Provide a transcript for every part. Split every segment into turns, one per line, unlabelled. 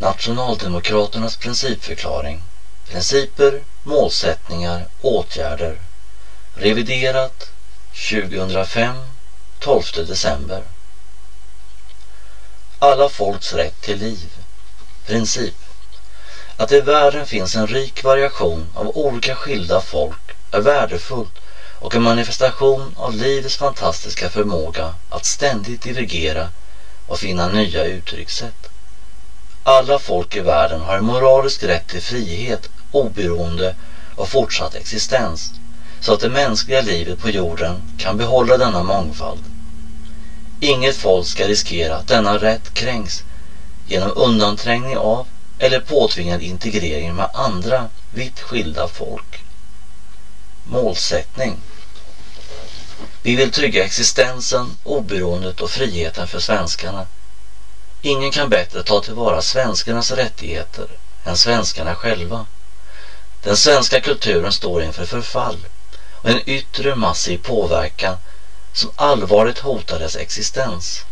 Nationaldemokraternas principförklaring. Principer, målsättningar, åtgärder. Reviderat 2005 12 december. Alla folks rätt till liv. Princip. Att det i världen finns en rik variation av olika skilda folk är värdefullt och en manifestation av livets fantastiska förmåga att ständigt dirigera och finna nya uttryckssätt. Alla folk i världen har en moralisk rätt till frihet, oberoende och fortsatt existens så att det mänskliga livet på jorden kan behålla denna mångfald. Inget folk ska riskera att denna rätt kränks genom undanträngning av eller påtvingad integrering med andra vitt skilda folk. Målsättning Vi vill trygga existensen, oberoendet och friheten för svenskarna. Ingen kan bättre ta tillvara svenskarnas rättigheter än svenskarna själva. Den svenska kulturen står inför förfall och en yttre massiv påverkan som allvarligt hotar dess existens.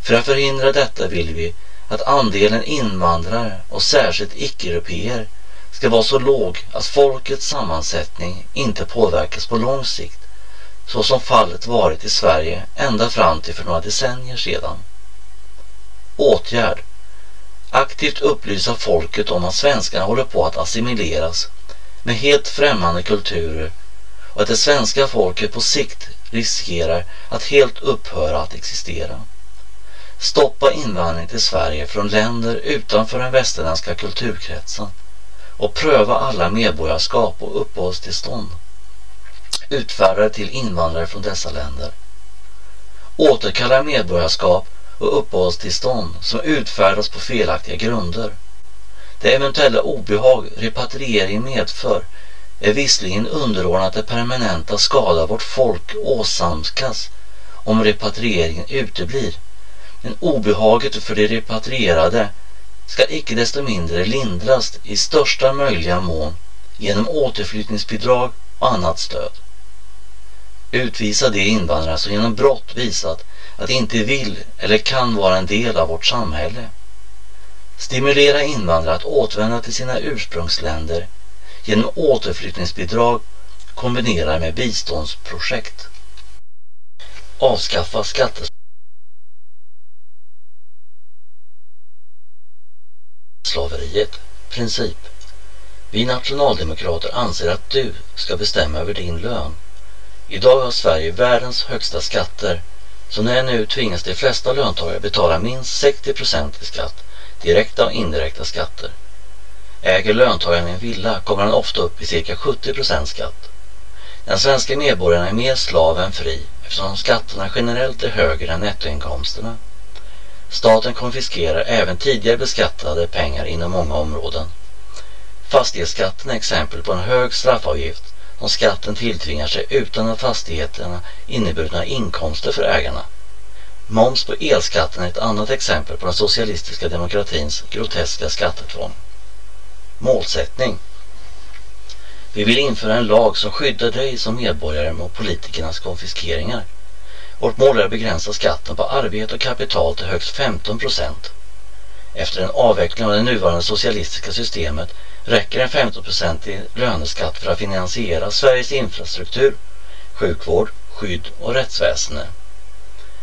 För att förhindra detta vill vi att andelen invandrare och särskilt icke-europeer ska vara så låg att folkets sammansättning inte påverkas på lång sikt så som fallet varit i Sverige ända fram till för några decennier sedan. Åtgärd Aktivt upplysa folket om att svenskarna håller på att assimileras med helt främmande kulturer och att det svenska folket på sikt riskerar att helt upphöra att existera. Stoppa invandring till Sverige från länder utanför den västerländska kulturkretsen och pröva alla medborgarskap och uppehållstillstånd utfärdade till invandrare från dessa länder. Återkalla medborgarskap och uppehållstillstånd som utfärdas på felaktiga grunder. Det eventuella obehag repatriering medför är visserligen underordnat det permanenta skada vårt folk åsamkas om repatrieringen uteblir. Men obehaget för de repatrierade ska icke desto mindre lindras i största möjliga mån genom återflyttningsbidrag och annat stöd. Utvisa de invandrare som genom brott visat att de inte vill eller kan vara en del av vårt samhälle. Stimulera invandrare att återvända till sina ursprungsländer genom återflyttningsbidrag kombinerade med biståndsprojekt. Avskaffa skatteslaveriet. Princip. Vi nationaldemokrater anser att du ska bestämma över din lön. Idag har Sverige världens högsta skatter så när nu tvingas de flesta löntagare betala minst 60 procent i skatt, direkta och indirekta skatter. Äger löntagaren en villa kommer han ofta upp i cirka 70 procent skatt. Den svenska medborgaren är mer slav än fri eftersom skatterna generellt är högre än nettoinkomsterna. Staten konfiskerar även tidigare beskattade pengar inom många områden. Fastighetsskatten är exempel på en hög straffavgift om skatten tilltvingar sig utan att fastigheterna inneburit några inkomster för ägarna. Moms på elskatten är ett annat exempel på den socialistiska demokratins groteska skattetvång. Målsättning. Vi vill införa en lag som skyddar dig som medborgare mot politikernas konfiskeringar. Vårt mål är att begränsa skatten på arbete och kapital till högst 15 procent. Efter en avveckling av det nuvarande socialistiska systemet räcker en 15-procentig löneskatt för att finansiera Sveriges infrastruktur, sjukvård, skydd och rättsväsende.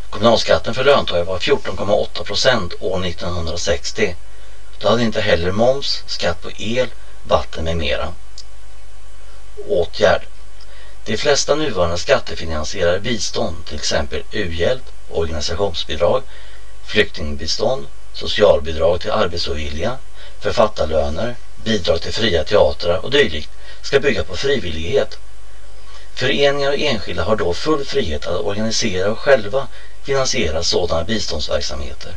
Kommunalskatten för löntagare var 14,8 procent år 1960. Då hade inte heller moms, skatt på el, vatten med mera. Åtgärd. De flesta nuvarande skattefinansierade bistånd, till exempel u-hjälp, organisationsbidrag, flyktingbistånd, socialbidrag till arbetsovilja, författarlöner, bidrag till fria teatrar och dylikt ska bygga på frivillighet. Föreningar och enskilda har då full frihet att organisera och själva finansiera sådana biståndsverksamheter.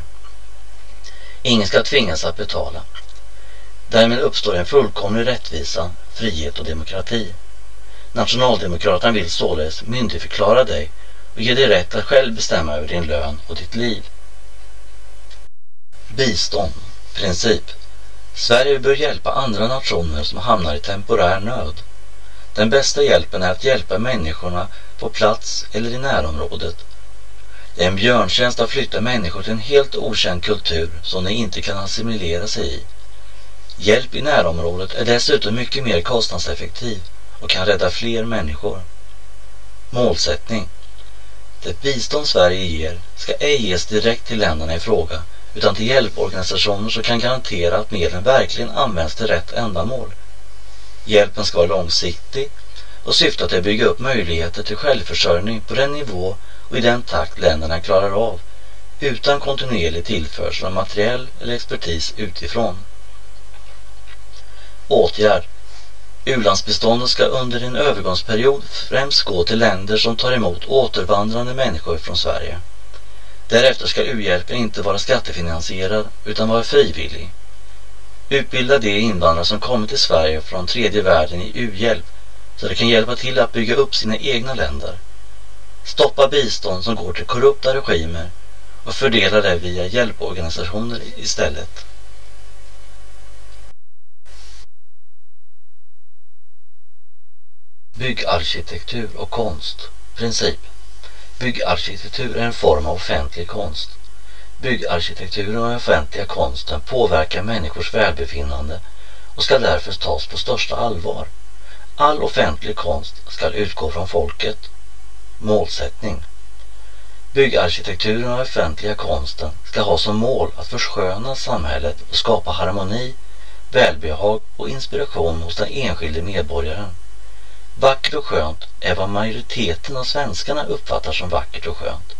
Ingen ska tvingas att betala. Därmed uppstår en fullkomlig rättvisa, frihet och demokrati. Nationaldemokraterna vill således myndigförklara dig och ge dig rätt att själv bestämma över din lön och ditt liv. Bistånd. Princip. Sverige bör hjälpa andra nationer som hamnar i temporär nöd. Den bästa hjälpen är att hjälpa människorna på plats eller i närområdet. Det är en björntjänst att flytta människor till en helt okänd kultur som de inte kan assimilera sig i. Hjälp i närområdet är dessutom mycket mer kostnadseffektiv och kan rädda fler människor. Målsättning. Det bistånd Sverige ger ska ej ges direkt till länderna i fråga utan till hjälporganisationer som kan garantera att medlen verkligen används till rätt ändamål. Hjälpen ska vara långsiktig och syfta till att bygga upp möjligheter till självförsörjning på den nivå och i den takt länderna klarar av utan kontinuerlig tillförsel av materiell eller expertis utifrån. Åtgärd U-landsbiståndet ska under en övergångsperiod främst gå till länder som tar emot återvandrande människor från Sverige. Därefter ska u-hjälpen inte vara skattefinansierad utan vara frivillig. Utbilda de invandrare som kommit till Sverige från tredje världen i u-hjälp så de kan hjälpa till att bygga upp sina egna länder. Stoppa bistånd som går till korrupta regimer och fördela det via hjälporganisationer istället. Byggarkitektur och konst. Princip. Byggarkitektur är en form av offentlig konst. Byggarkitekturen och den offentliga konsten påverkar människors välbefinnande och ska därför tas på största allvar. All offentlig konst ska utgå från folket. Målsättning. Byggarkitekturen och den offentliga konsten ska ha som mål att försköna samhället och skapa harmoni, välbehag och inspiration hos den enskilde medborgaren. Vackert och skönt är vad majoriteten av svenskarna uppfattar som vackert och skönt.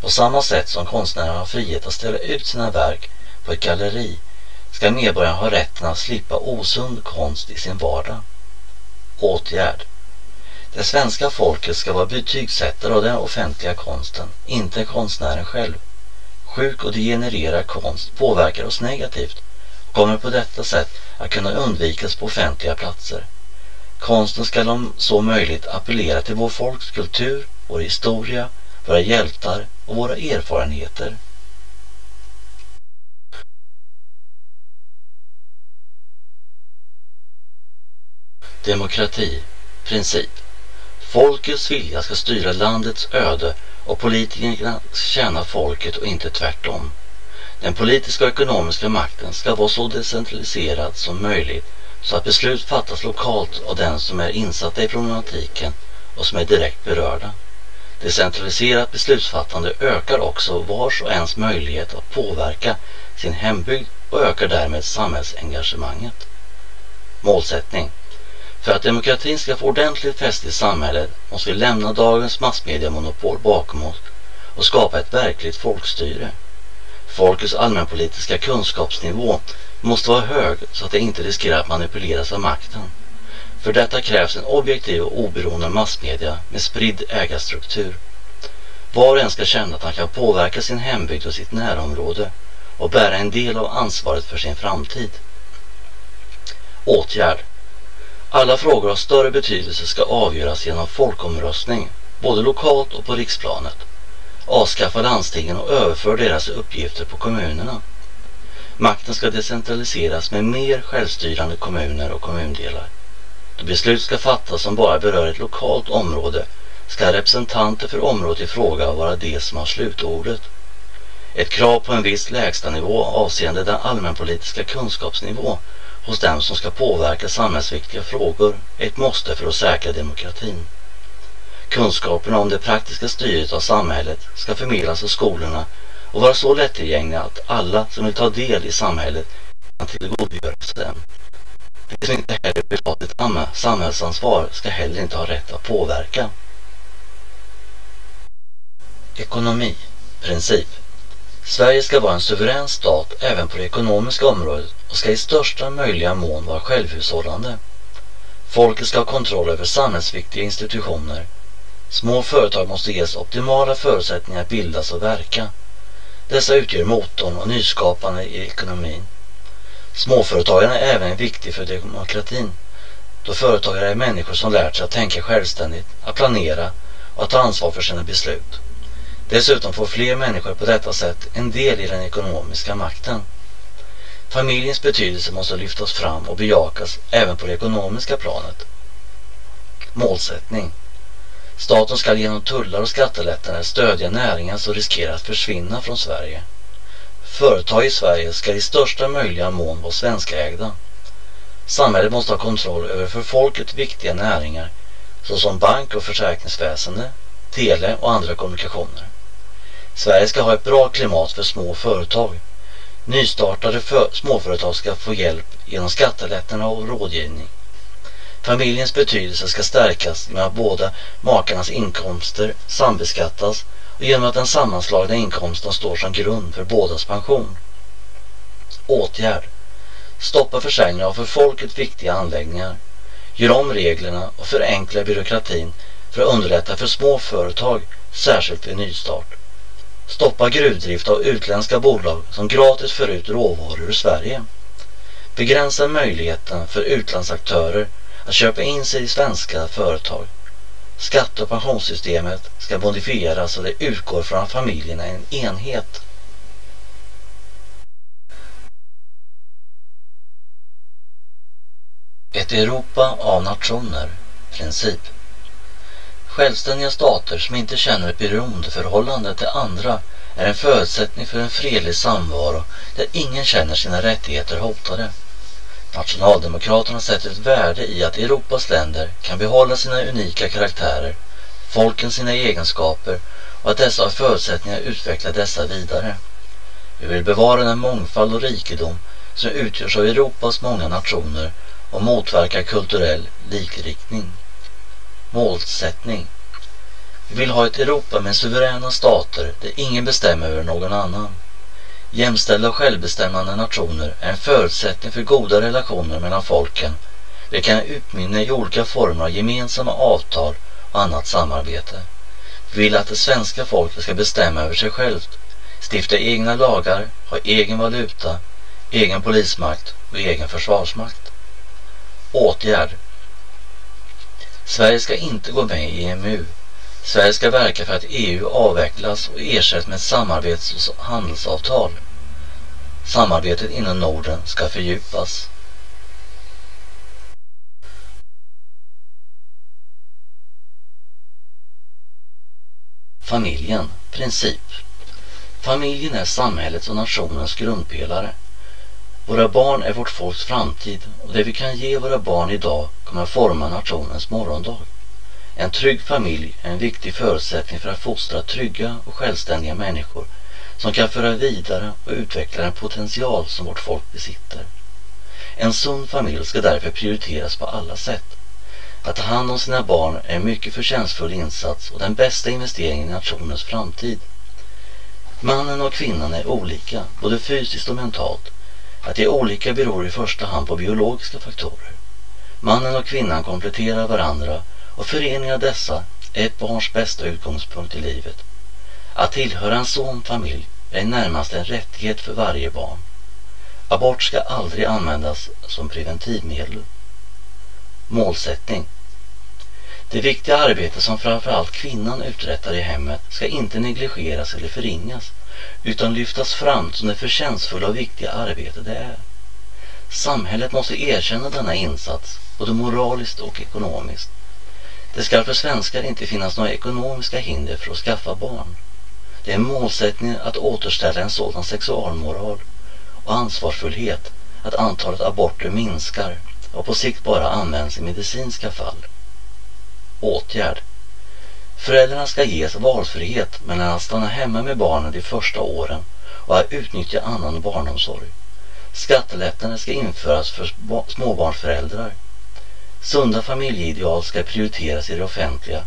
På samma sätt som konstnärer har frihet att ställa ut sina verk på ett galleri ska medborgarna ha rätten att slippa osund konst i sin vardag. Åtgärd. Det svenska folket ska vara betygsättare av den offentliga konsten, inte konstnären själv. Sjuk och degenererad konst påverkar oss negativt och kommer på detta sätt att kunna undvikas på offentliga platser. Konsten ska om så möjligt appellera till vår folks kultur, vår historia, våra hjältar och våra erfarenheter. Demokrati. Princip. Folkets vilja ska styra landets öde och politikerna ska tjäna folket och inte tvärtom. Den politiska och ekonomiska makten ska vara så decentraliserad som möjligt så att beslut fattas lokalt av den som är insatta i problematiken och som är direkt berörda. Decentraliserat beslutsfattande ökar också vars och ens möjlighet att påverka sin hembygd och ökar därmed samhällsengagemanget. Målsättning. För att demokratin ska få ordentligt fäste i samhället måste vi lämna dagens massmediamonopol bakom oss och skapa ett verkligt folkstyre. Folkets allmänpolitiska kunskapsnivå måste vara hög så att det inte riskerar att manipuleras av makten. För detta krävs en objektiv och oberoende massmedia med spridd ägarstruktur. Var och en ska känna att han kan påverka sin hembygd och sitt närområde och bära en del av ansvaret för sin framtid. Åtgärd. Alla frågor av större betydelse ska avgöras genom folkomröstning, både lokalt och på riksplanet. Avskaffa landstingen och överför deras uppgifter på kommunerna. Makten ska decentraliseras med mer självstyrande kommuner och kommundelar. Då beslut ska fattas som bara berör ett lokalt område ska representanter för området i fråga vara de som har slutordet. Ett krav på en viss lägstanivå avseende den allmänpolitiska kunskapsnivå hos dem som ska påverka samhällsviktiga frågor är ett måste för att säkra demokratin. Kunskaperna om det praktiska styret av samhället ska förmedlas av skolorna och vara så lättillgängliga att alla som vill ta del i samhället kan tillgodogöra sig den. De som inte heller vill ta sitt samhällsansvar ska heller inte ha rätt att påverka. Ekonomi. Princip. Sverige ska vara en suverän stat även på det ekonomiska området och ska i största möjliga mån vara självhushållande. Folket ska ha kontroll över samhällsviktiga institutioner. Små företag måste ges optimala förutsättningar att bildas och verka. Dessa utgör motorn och nyskapande i ekonomin. Småföretagarna är även viktig för demokratin då företagare är människor som lärt sig att tänka självständigt, att planera och att ta ansvar för sina beslut. Dessutom får fler människor på detta sätt en del i den ekonomiska makten. Familjens betydelse måste lyftas fram och bejakas även på det ekonomiska planet. Målsättning. Staten ska genom tullar och skattelättnader stödja näringar som riskerar att försvinna från Sverige. Företag i Sverige ska i största möjliga mån vara svenskägda. Samhället måste ha kontroll över för folket viktiga näringar såsom bank och försäkringsväsende, tele och andra kommunikationer. Sverige ska ha ett bra klimat för små företag. Nystartade för småföretag ska få hjälp genom skattelättnader och rådgivning. Familjens betydelse ska stärkas genom att båda makarnas inkomster sambeskattas och genom att den sammanslagna inkomsten står som grund för bådas pension. Åtgärd. Stoppa försäljningen av för folket viktiga anläggningar. Gör om reglerna och förenkla byråkratin för att underlätta för små företag, särskilt vid nystart. Stoppa gruvdrift av utländska bolag som gratis för ut råvaror ur Sverige. Begränsa möjligheten för utlandsaktörer att köpa in sig i svenska företag. Skatte och pensionssystemet ska modifieras så det utgår från att familjerna är en enhet. Ett Europa av nationer. Princip. Självständiga stater som inte känner ett beroendeförhållande till andra är en förutsättning för en fredlig samvaro där ingen känner sina rättigheter hotade. Nationaldemokraterna sätter ett värde i att Europas länder kan behålla sina unika karaktärer, folken sina egenskaper och att dessa har förutsättningar att utveckla dessa vidare. Vi vill bevara den mångfald och rikedom som utgörs av Europas många nationer och motverka kulturell likriktning. Målsättning. Vi vill ha ett Europa med suveräna stater där ingen bestämmer över någon annan. Jämställda och självbestämmande nationer är en förutsättning för goda relationer mellan folken. Det kan utmynna i olika former av gemensamma avtal och annat samarbete. Vi vill att det svenska folket ska bestämma över sig självt, stifta egna lagar, ha egen valuta, egen polismakt och egen försvarsmakt. Åtgärd. Sverige ska inte gå med i EMU. Sverige ska verka för att EU avvecklas och ersätts med ett samarbets och handelsavtal. Samarbetet inom Norden ska fördjupas. Familjen, princip. Familjen är samhällets och nationens grundpelare. Våra barn är vårt folks framtid och det vi kan ge våra barn idag kommer att forma nationens morgondag. En trygg familj är en viktig förutsättning för att fostra trygga och självständiga människor som kan föra vidare och utveckla den potential som vårt folk besitter. En sund familj ska därför prioriteras på alla sätt. Att ta hand om sina barn är en mycket förtjänstfull insats och den bästa investeringen i nationens framtid. Mannen och kvinnan är olika, både fysiskt och mentalt. Att de är olika beror i första hand på biologiska faktorer. Mannen och kvinnan kompletterar varandra och föreningen av dessa är ett barns bästa utgångspunkt i livet. Att tillhöra en sån familj är närmast en rättighet för varje barn. Abort ska aldrig användas som preventivmedel. Målsättning. Det viktiga arbete som framförallt kvinnan uträttar i hemmet ska inte negligeras eller förringas utan lyftas fram som det förtjänstfulla och viktiga arbete det är. Samhället måste erkänna denna insats både moraliskt och ekonomiskt. Det ska för svenskar inte finnas några ekonomiska hinder för att skaffa barn. Det är målsättningen att återställa en sådan sexualmoral och ansvarsfullhet att antalet aborter minskar och på sikt bara används i medicinska fall. Åtgärd. Föräldrarna ska ges valfrihet mellan att stanna hemma med barnen de första åren och att utnyttja annan barnomsorg. Skattelättnader ska införas för småbarnsföräldrar. Sunda familjeideal ska prioriteras i det offentliga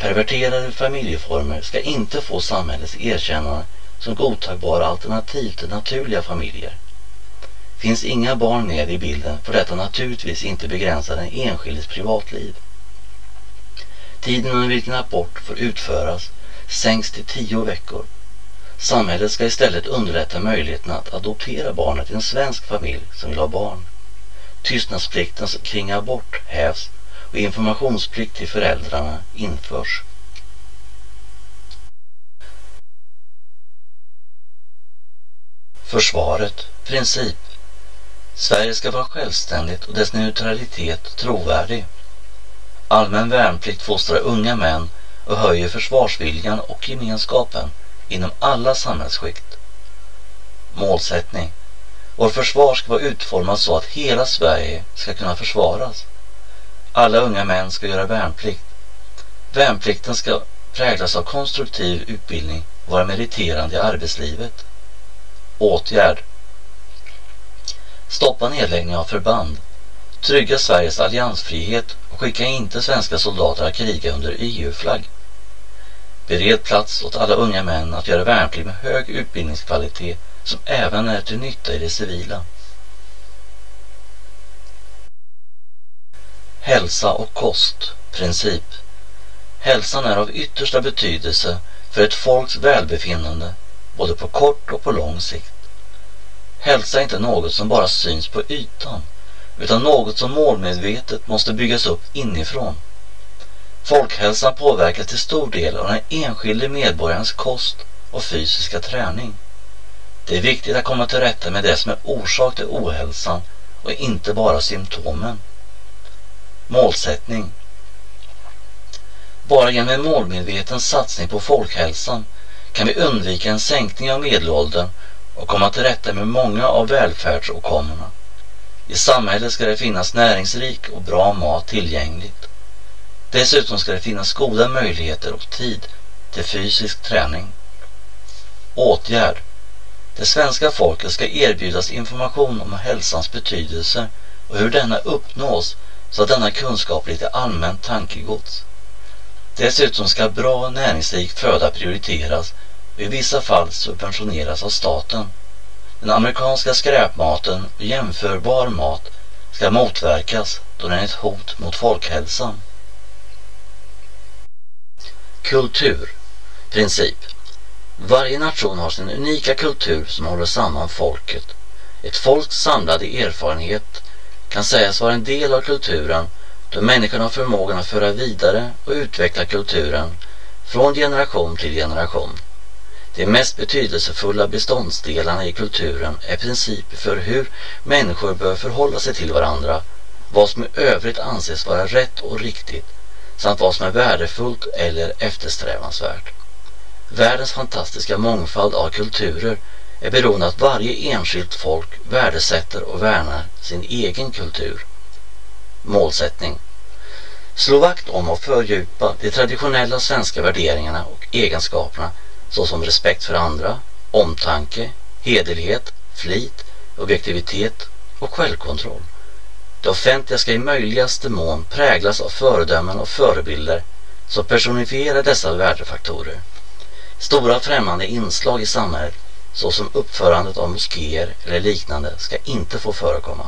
Perverterade familjeformer ska inte få samhällets erkännande som godtagbara alternativ till naturliga familjer. Finns inga barn med i bilden får detta naturligtvis inte begränsa den enskildes privatliv. Tiden under vilken abort får utföras sänks till tio veckor. Samhället ska istället underlätta möjligheten att adoptera barnet i en svensk familj som vill ha barn. Tystnadsplikten kring abort hävs och informationsplikt till föräldrarna införs. Försvaret, princip. Sverige ska vara självständigt och dess neutralitet trovärdig. Allmän värnplikt fostrar unga män och höjer försvarsviljan och gemenskapen inom alla samhällsskikt. Målsättning. Vårt försvar ska vara utformat så att hela Sverige ska kunna försvaras. Alla unga män ska göra värnplikt. Värnplikten ska präglas av konstruktiv utbildning och vara meriterande i arbetslivet. Åtgärd. Stoppa nedläggning av förband. Trygga Sveriges alliansfrihet och skicka inte svenska soldater att kriga under EU-flagg. Bered plats åt alla unga män att göra värnplikt med hög utbildningskvalitet som även är till nytta i det civila. Hälsa och kost, princip. Hälsan är av yttersta betydelse för ett folks välbefinnande både på kort och på lång sikt. Hälsa är inte något som bara syns på ytan utan något som målmedvetet måste byggas upp inifrån. Folkhälsan påverkas till stor del av den enskilde medborgarens kost och fysiska träning. Det är viktigt att komma till rätta med det som är orsak till ohälsan och inte bara symptomen. Målsättning Bara genom en målmedveten satsning på folkhälsan kan vi undvika en sänkning av medelåldern och komma till rätta med många av välfärdsåkommorna. I samhället ska det finnas näringsrik och bra mat tillgängligt. Dessutom ska det finnas goda möjligheter och tid till fysisk träning. Åtgärd. Det svenska folket ska erbjudas information om hälsans betydelse och hur denna uppnås så att denna kunskap blir till allmänt tankegods. Dessutom ska bra näringsrik föda prioriteras och i vissa fall subventioneras av staten. Den amerikanska skräpmaten och jämförbar mat ska motverkas då den är ett hot mot folkhälsan. Kultur. Princip. Varje nation har sin unika kultur som håller samman folket. Ett folks samlade erfarenhet kan sägas vara en del av kulturen då människan har förmågan att föra vidare och utveckla kulturen från generation till generation. De mest betydelsefulla beståndsdelarna i kulturen är principer för hur människor bör förhålla sig till varandra, vad som i övrigt anses vara rätt och riktigt samt vad som är värdefullt eller eftersträvansvärt. Världens fantastiska mångfald av kulturer är beroende av att varje enskilt folk värdesätter och värnar sin egen kultur. Målsättning Slå vakt om och fördjupa de traditionella svenska värderingarna och egenskaperna såsom respekt för andra, omtanke, hederlighet, flit, objektivitet och självkontroll. Det offentliga ska i möjligaste mån präglas av föredömen och förebilder som personifierar dessa värdefaktorer. Stora främmande inslag i samhället såsom uppförandet av moskéer eller liknande ska inte få förekomma.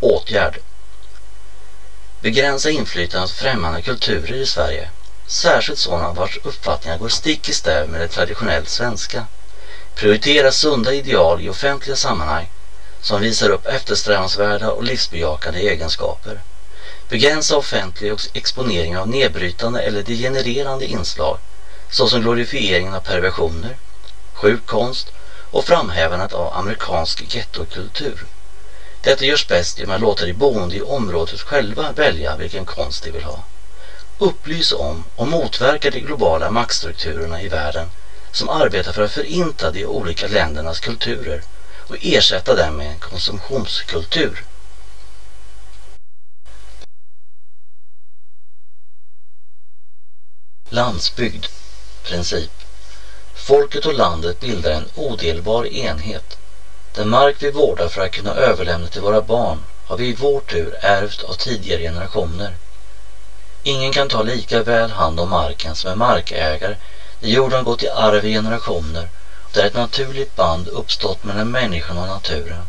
Åtgärd Begränsa inflytandet av främmande kulturer i Sverige, särskilt sådana vars uppfattningar går stick i stäv med det traditionellt svenska. Prioritera sunda ideal i offentliga sammanhang som visar upp eftersträvansvärda och livsbejakande egenskaper. Begränsa offentlig exponering av nedbrytande eller degenererande inslag såsom glorifieringen av perversioner, sjuk konst och framhävandet av amerikansk gettokultur. Detta görs bäst genom att låta de boende i området själva välja vilken konst de vill ha. Upplys om och motverka de globala maktstrukturerna i världen som arbetar för att förinta de olika ländernas kulturer och ersätta dem med en konsumtionskultur. Landsbygd Princip Folket och landet bildar en odelbar enhet. Den mark vi vårdar för att kunna överlämna till våra barn har vi i vår tur ärvt av tidigare generationer. Ingen kan ta lika väl hand om marken som en markägare där jorden gått i arv i generationer och där ett naturligt band uppstått mellan människan och naturen.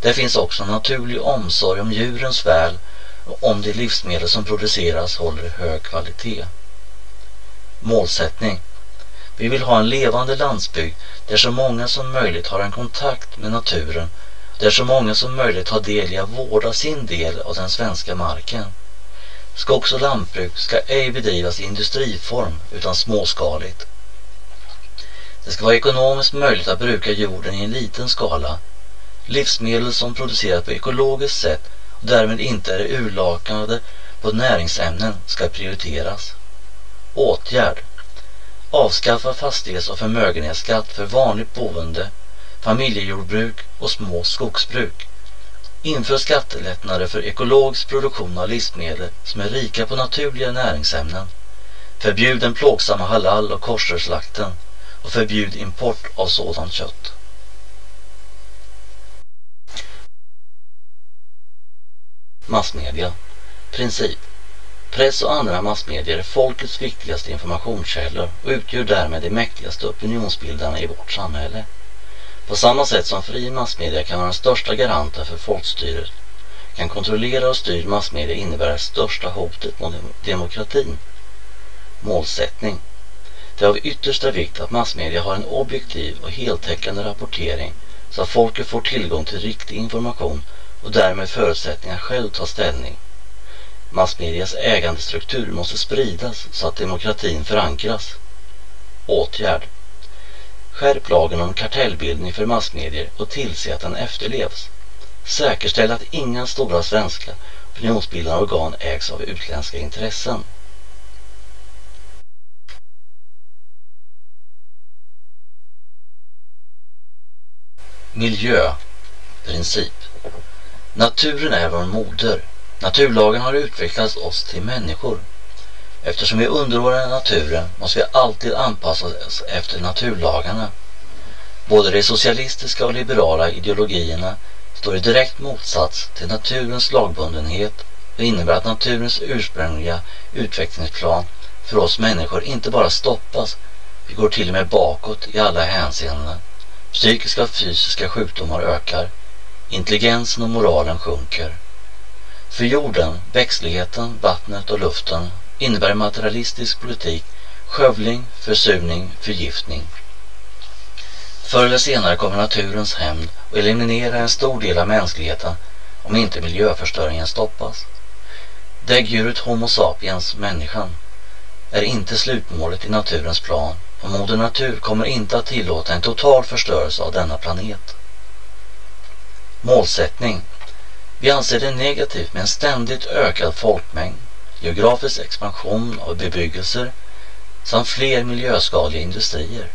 Där finns också en naturlig omsorg om djurens väl och om de livsmedel som produceras håller hög kvalitet. Målsättning vi vill ha en levande landsbygd där så många som möjligt har en kontakt med naturen, där så många som möjligt har del i att vårda sin del av den svenska marken. Skogs och lantbruk ska ej bedrivas i industriform utan småskaligt. Det ska vara ekonomiskt möjligt att bruka jorden i en liten skala. Livsmedel som produceras på ekologiskt sätt och därmed inte är urlakade på näringsämnen ska prioriteras. Åtgärd. Avskaffa fastighets och förmögenhetsskatt för vanligt boende, familjejordbruk och små skogsbruk. Inför skattelättnader för ekologisk produktion av livsmedel som är rika på naturliga näringsämnen. Förbjud den plågsamma halal och korserslakten och förbjud import av sådant kött. Massmedia. Princip. Press och andra massmedier är folkets viktigaste informationskällor och utgör därmed de mäktigaste opinionsbildarna i vårt samhälle. På samma sätt som fri massmedia kan vara den största garanten för folkstyret kan kontrollera och styrd massmedia innebära det största hotet mot demokratin. Målsättning. Det är av yttersta vikt att massmedia har en objektiv och heltäckande rapportering så att folket får tillgång till riktig information och därmed förutsättningar själv ta ställning. Massmedias ägandestruktur måste spridas så att demokratin förankras. Åtgärd. Skärp lagen om kartellbildning för massmedier och tillse att den efterlevs. Säkerställ att inga stora svenska opinionsbildande organ ägs av utländska intressen. Miljö. Princip. Naturen är vår moder. Naturlagen har utvecklat oss till människor. Eftersom vi underordnar naturen måste vi alltid anpassa oss efter naturlagarna. Både de socialistiska och liberala ideologierna står i direkt motsats till naturens lagbundenhet och innebär att naturens ursprungliga utvecklingsplan för oss människor inte bara stoppas, vi går till och med bakåt i alla hänseenden. Psykiska och fysiska sjukdomar ökar, intelligensen och moralen sjunker. För jorden, växtligheten, vattnet och luften innebär materialistisk politik skövling, försurning, förgiftning. Förr eller senare kommer naturens hämnd och eliminera en stor del av mänskligheten om inte miljöförstöringen stoppas. Däggdjuret Homo sapiens, människan, är inte slutmålet i naturens plan och Moder Natur kommer inte att tillåta en total förstörelse av denna planet. Målsättning. Vi anser det negativt med en ständigt ökad folkmängd, geografisk expansion av bebyggelser samt fler miljöskadliga industrier.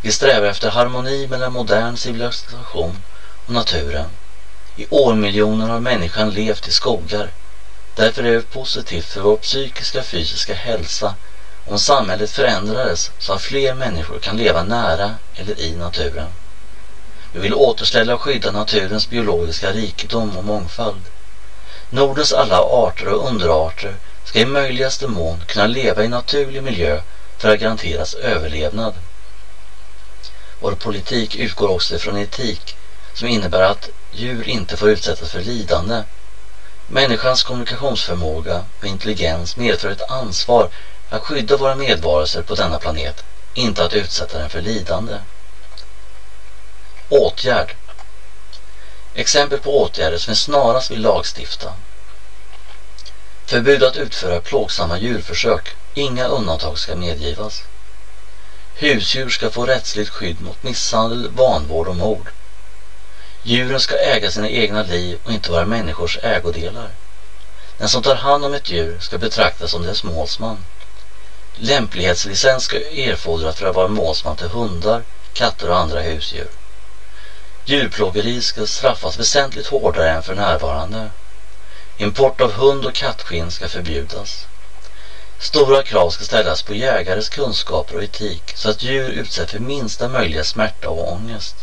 Vi strävar efter harmoni mellan modern civilisation och naturen. I årmiljoner har människan levt i skogar. Därför är det positivt för vår psykiska och fysiska hälsa om samhället förändrades så att fler människor kan leva nära eller i naturen. Vi vill återställa och skydda naturens biologiska rikedom och mångfald. Nordens alla arter och underarter ska i möjligaste mån kunna leva i naturlig miljö för att garanteras överlevnad. Vår politik utgår också från etik som innebär att djur inte får utsättas för lidande. Människans kommunikationsförmåga och intelligens medför ett ansvar att skydda våra medvarelser på denna planet, inte att utsätta den för lidande. Åtgärd. Exempel på åtgärder som vi snarast vill lagstifta. Förbud att utföra plågsamma djurförsök. Inga undantag ska medgivas. Husdjur ska få rättsligt skydd mot misshandel, vanvård och mord. Djuren ska äga sina egna liv och inte vara människors ägodelar. Den som tar hand om ett djur ska betraktas som dess målsman. Lämplighetslicens ska erfordras för att vara målsman till hundar, katter och andra husdjur. Djurplågeri ska straffas väsentligt hårdare än för närvarande. Import av hund och kattskinn ska förbjudas. Stora krav ska ställas på jägares kunskaper och etik så att djur utsätts för minsta möjliga smärta och ångest.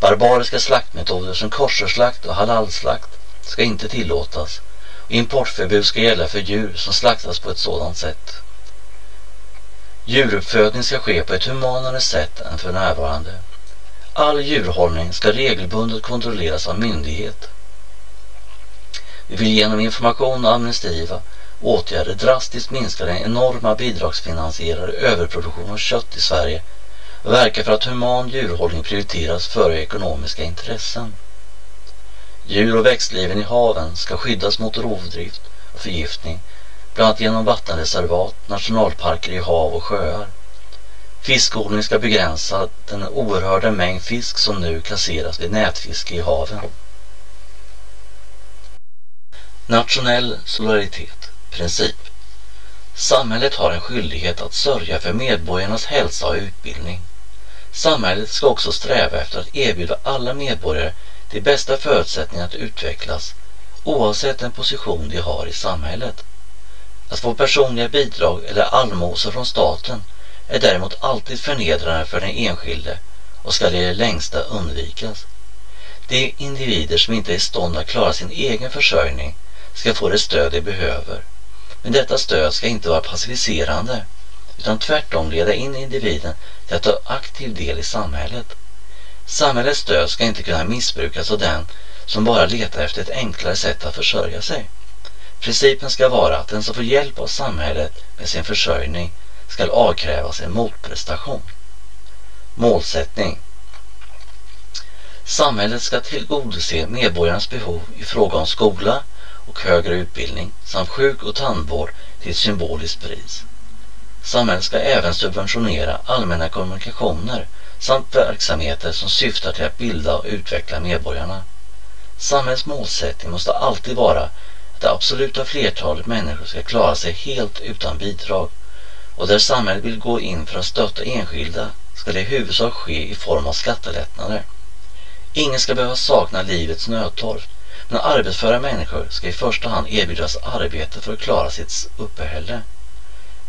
Barbariska slaktmetoder som korserslakt och halalslakt ska inte tillåtas och importförbud ska gälla för djur som slaktas på ett sådant sätt. Djuruppfödning ska ske på ett humanare sätt än för närvarande. All djurhållning ska regelbundet kontrolleras av myndighet. Vi vill genom information och administrativa åtgärder drastiskt minska den enorma bidragsfinansierade överproduktionen av kött i Sverige och verka för att human djurhållning prioriteras före ekonomiska intressen. Djur och växtliven i haven ska skyddas mot rovdrift och förgiftning, bland annat genom vattenreservat, nationalparker i hav och sjöar. Fiskodling ska begränsa den oerhörda mängd fisk som nu kasseras vid nätfiske i haven. Nationell solidaritet. Princip. Samhället har en skyldighet att sörja för medborgarnas hälsa och utbildning. Samhället ska också sträva efter att erbjuda alla medborgare de bästa förutsättningarna att utvecklas oavsett den position de har i samhället. Att få personliga bidrag eller allmosor från staten är däremot alltid förnedrande för den enskilde och ska i det längsta undvikas. De individer som inte är i stånd att klara sin egen försörjning ska få det stöd de behöver. Men detta stöd ska inte vara passiviserande utan tvärtom leda in individen till att ta aktiv del i samhället. Samhällets stöd ska inte kunna missbrukas av den som bara letar efter ett enklare sätt att försörja sig. Principen ska vara att den som får hjälp av samhället med sin försörjning ska avkrävas en motprestation. Målsättning Samhället ska tillgodose medborgarnas behov i fråga om skola och högre utbildning samt sjuk och tandvård till ett symboliskt pris. Samhället ska även subventionera allmänna kommunikationer samt verksamheter som syftar till att bilda och utveckla medborgarna. Samhällets målsättning måste alltid vara att det absoluta flertalet människor ska klara sig helt utan bidrag och där samhället vill gå in för att stötta enskilda ska det i huvudsak ske i form av skattelättnader. Ingen ska behöva sakna livets nödtorft men arbetsföra människor ska i första hand erbjudas arbete för att klara sitt uppehälle.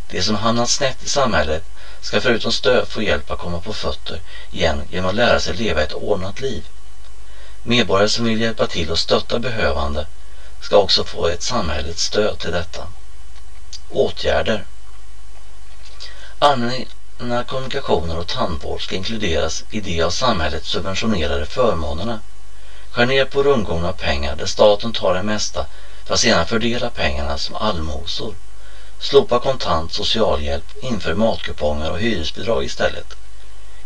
De som hamnat snett i samhället ska förutom stöd få hjälp att komma på fötter igen genom att lära sig leva ett ordnat liv. Medborgare som vill hjälpa till och stötta behövande ska också få ett samhällets stöd till detta. Åtgärder Allmänna kommunikationer och tandvård ska inkluderas i de av samhället subventionerade förmånerna. Skär ner på rundgången av pengar där staten tar det mesta för att sedan fördela pengarna som allmosor. Slopa kontant socialhjälp, inför matkuponger och hyresbidrag istället.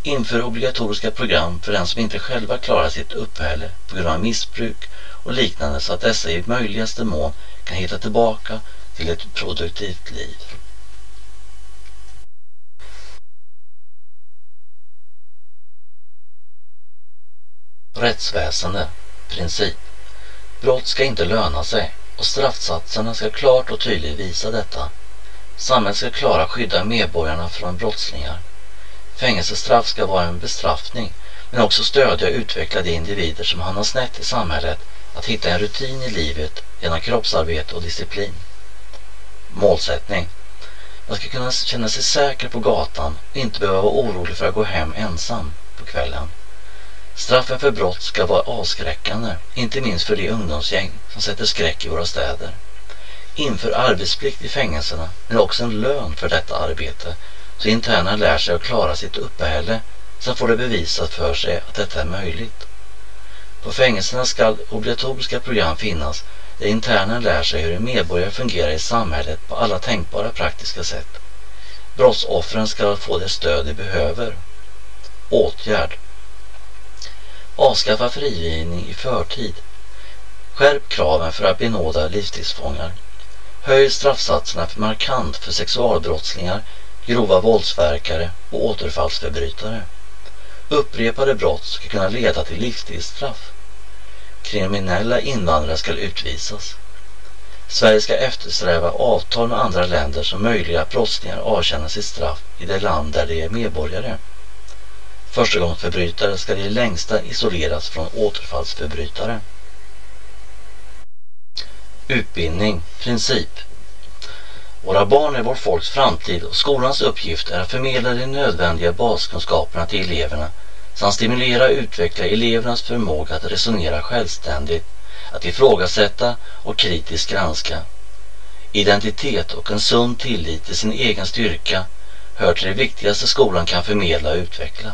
Inför obligatoriska program för den som inte själva klarar sitt uppehälle på grund av missbruk och liknande så att dessa i möjligaste mån kan hitta tillbaka till ett produktivt liv. Rättsväsende. Princip. Brott ska inte löna sig och straffsatserna ska klart och tydligt visa detta. Samhället ska klara skydda medborgarna från brottslingar. Fängelsestraff ska vara en bestraffning men också stödja och utveckla de individer som hamnar snett i samhället att hitta en rutin i livet genom kroppsarbete och disciplin. Målsättning. Man ska kunna känna sig säker på gatan och inte behöva vara orolig för att gå hem ensam på kvällen. Straffen för brott ska vara avskräckande, inte minst för de ungdomsgäng som sätter skräck i våra städer. Inför arbetsplikt i fängelserna, men också en lön för detta arbete, så internerna lär sig att klara sitt uppehälle, sen får det bevisat för sig att detta är möjligt. På fängelserna ska obligatoriska program finnas där internerna lär sig hur en medborgare fungerar i samhället på alla tänkbara praktiska sätt. Brottsoffren ska få det stöd de behöver. Åtgärd Avskaffa frigivning i förtid. Skärp kraven för att benåda livstidsfångar. Höj straffsatserna för markant för sexualbrottslingar, grova våldsverkare och återfallsförbrytare. Upprepade brott ska kunna leda till livstidsstraff. Kriminella invandrare ska utvisas. Sverige ska eftersträva avtal med andra länder som möjliggör att brottslingar avtjänar sitt straff i det land där de är medborgare. Förstagångsförbrytare ska i det längsta isoleras från återfallsförbrytare. Utbildning, princip. Våra barn är vårt folks framtid och skolans uppgift är att förmedla de nödvändiga baskunskaperna till eleverna samt stimulera och utveckla elevernas förmåga att resonera självständigt, att ifrågasätta och kritiskt granska. Identitet och en sund tillit till sin egen styrka hör till det viktigaste skolan kan förmedla och utveckla.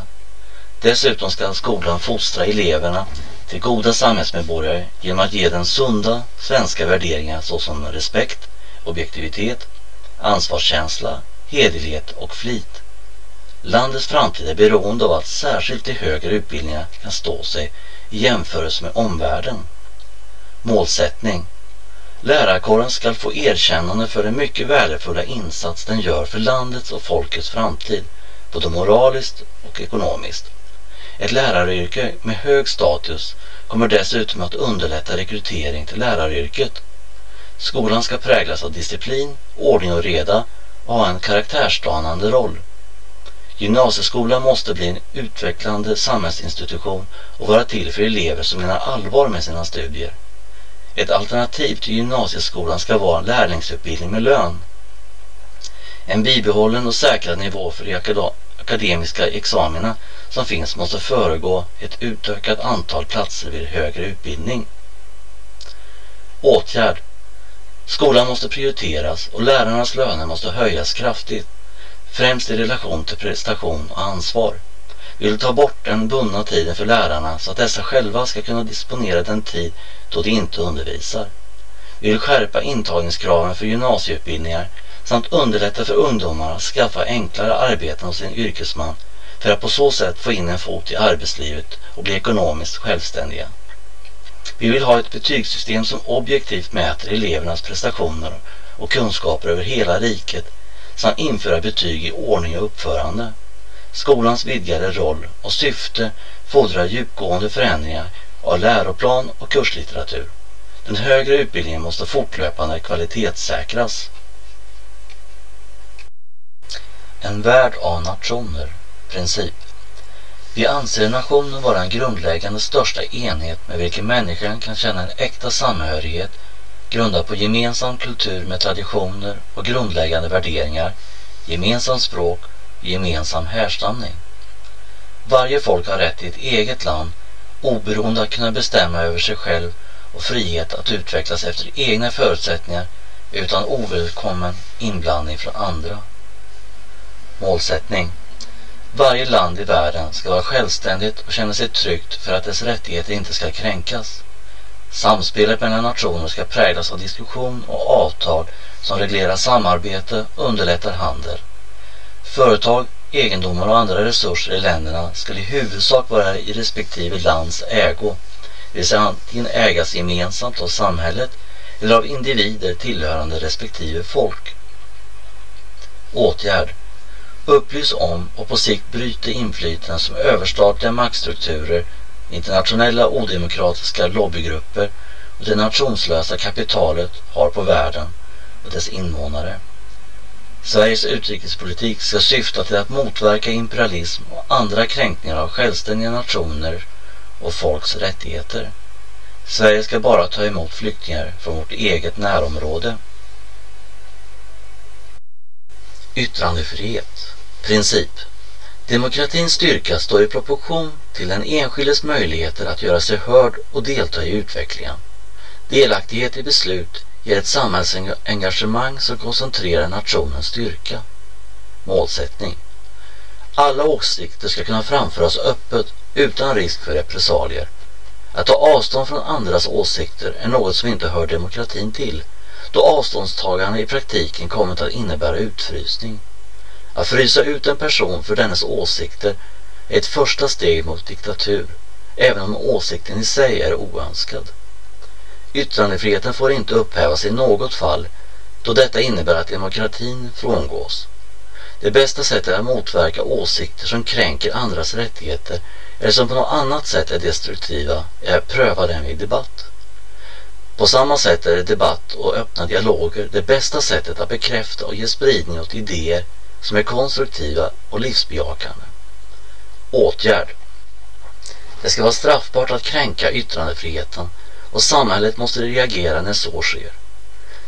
Dessutom ska skolan fostra eleverna till goda samhällsmedborgare genom att ge dem sunda svenska värderingar såsom respekt, objektivitet, ansvarskänsla, hederlighet och flit. Landets framtid är beroende av att särskilt de högre utbildningarna kan stå sig i jämförelse med omvärlden. Målsättning Lärarkåren ska få erkännande för den mycket värdefulla insats den gör för landets och folkets framtid, både moraliskt och ekonomiskt. Ett läraryrke med hög status kommer dessutom att underlätta rekrytering till läraryrket. Skolan ska präglas av disciplin, ordning och reda och ha en karaktärsdanande roll. Gymnasieskolan måste bli en utvecklande samhällsinstitution och vara till för elever som menar allvar med sina studier. Ett alternativ till gymnasieskolan ska vara en lärlingsutbildning med lön. En bibehållen och säkrad nivå för akademiska examina som finns måste föregå ett utökat antal platser vid högre utbildning. Åtgärd. Skolan måste prioriteras och lärarnas löner måste höjas kraftigt, främst i relation till prestation och ansvar. Vi vill ta bort den bundna tiden för lärarna så att dessa själva ska kunna disponera den tid då de inte undervisar. Vi vill skärpa intagningskraven för gymnasieutbildningar samt underlätta för ungdomar att skaffa enklare arbeten hos en yrkesman för att på så sätt få in en fot i arbetslivet och bli ekonomiskt självständiga. Vi vill ha ett betygssystem som objektivt mäter elevernas prestationer och kunskaper över hela riket samt införa betyg i ordning och uppförande. Skolans vidgade roll och syfte fordrar djupgående förändringar av läroplan och kurslitteratur. Den högre utbildningen måste fortlöpande kvalitetssäkras. En värld av nationer. Princip. Vi anser nationen vara en grundläggande största enhet med vilken människan kan känna en äkta samhörighet grundad på gemensam kultur med traditioner och grundläggande värderingar, gemensamt språk och gemensam härstamning. Varje folk har rätt till ett eget land, oberoende att kunna bestämma över sig själv och frihet att utvecklas efter egna förutsättningar utan ovälkommen inblandning från andra. Målsättning varje land i världen ska vara självständigt och känna sig tryggt för att dess rättigheter inte ska kränkas. Samspelet mellan nationer ska präglas av diskussion och avtal som reglerar samarbete och underlättar handel. Företag, egendomar och andra resurser i länderna ska i huvudsak vara i respektive lands ägo, det vill säga antingen ägas gemensamt av samhället eller av individer tillhörande respektive folk. Åtgärd Upplys om och på sikt bryta inflytande som överstatliga maktstrukturer, internationella odemokratiska lobbygrupper och det nationslösa kapitalet har på världen och dess invånare. Sveriges utrikespolitik ska syfta till att motverka imperialism och andra kränkningar av självständiga nationer och folks rättigheter. Sverige ska bara ta emot flyktingar från vårt eget närområde. Yttrandefrihet Princip Demokratins styrka står i proportion till den enskildes möjligheter att göra sig hörd och delta i utvecklingen. Delaktighet i beslut ger ett samhällsengagemang som koncentrerar nationens styrka. Målsättning Alla åsikter ska kunna framföras öppet utan risk för repressalier. Att ta avstånd från andras åsikter är något som inte hör demokratin till då avståndstagande i praktiken kommit att innebära utfrysning. Att frysa ut en person för dennes åsikter är ett första steg mot diktatur, även om åsikten i sig är oönskad. Yttrandefriheten får inte upphävas i något fall då detta innebär att demokratin frångås. Det bästa sättet att motverka åsikter som kränker andras rättigheter eller som på något annat sätt är destruktiva är att pröva dem i debatt. På samma sätt är debatt och öppna dialoger det bästa sättet att bekräfta och ge spridning åt idéer som är konstruktiva och livsbejakande. Åtgärd. Det ska vara straffbart att kränka yttrandefriheten och samhället måste reagera när så sker.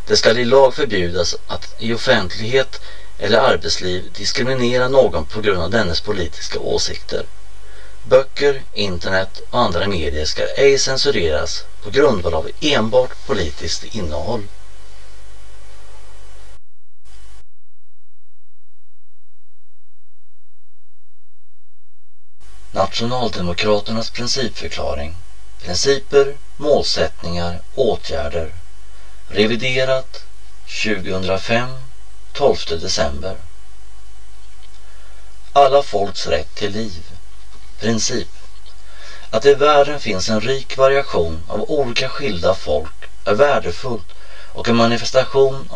Det ska i lag förbjudas att i offentlighet eller arbetsliv diskriminera någon på grund av dennes politiska åsikter. Böcker, internet och andra medier ska ej censureras på grundval av enbart politiskt innehåll. Nationaldemokraternas principförklaring. Principer, målsättningar, åtgärder. Reviderat 2005 12 december. Alla folks rätt till liv. Princip. Att i världen finns en rik variation av olika skilda folk är värdefullt och en manifestation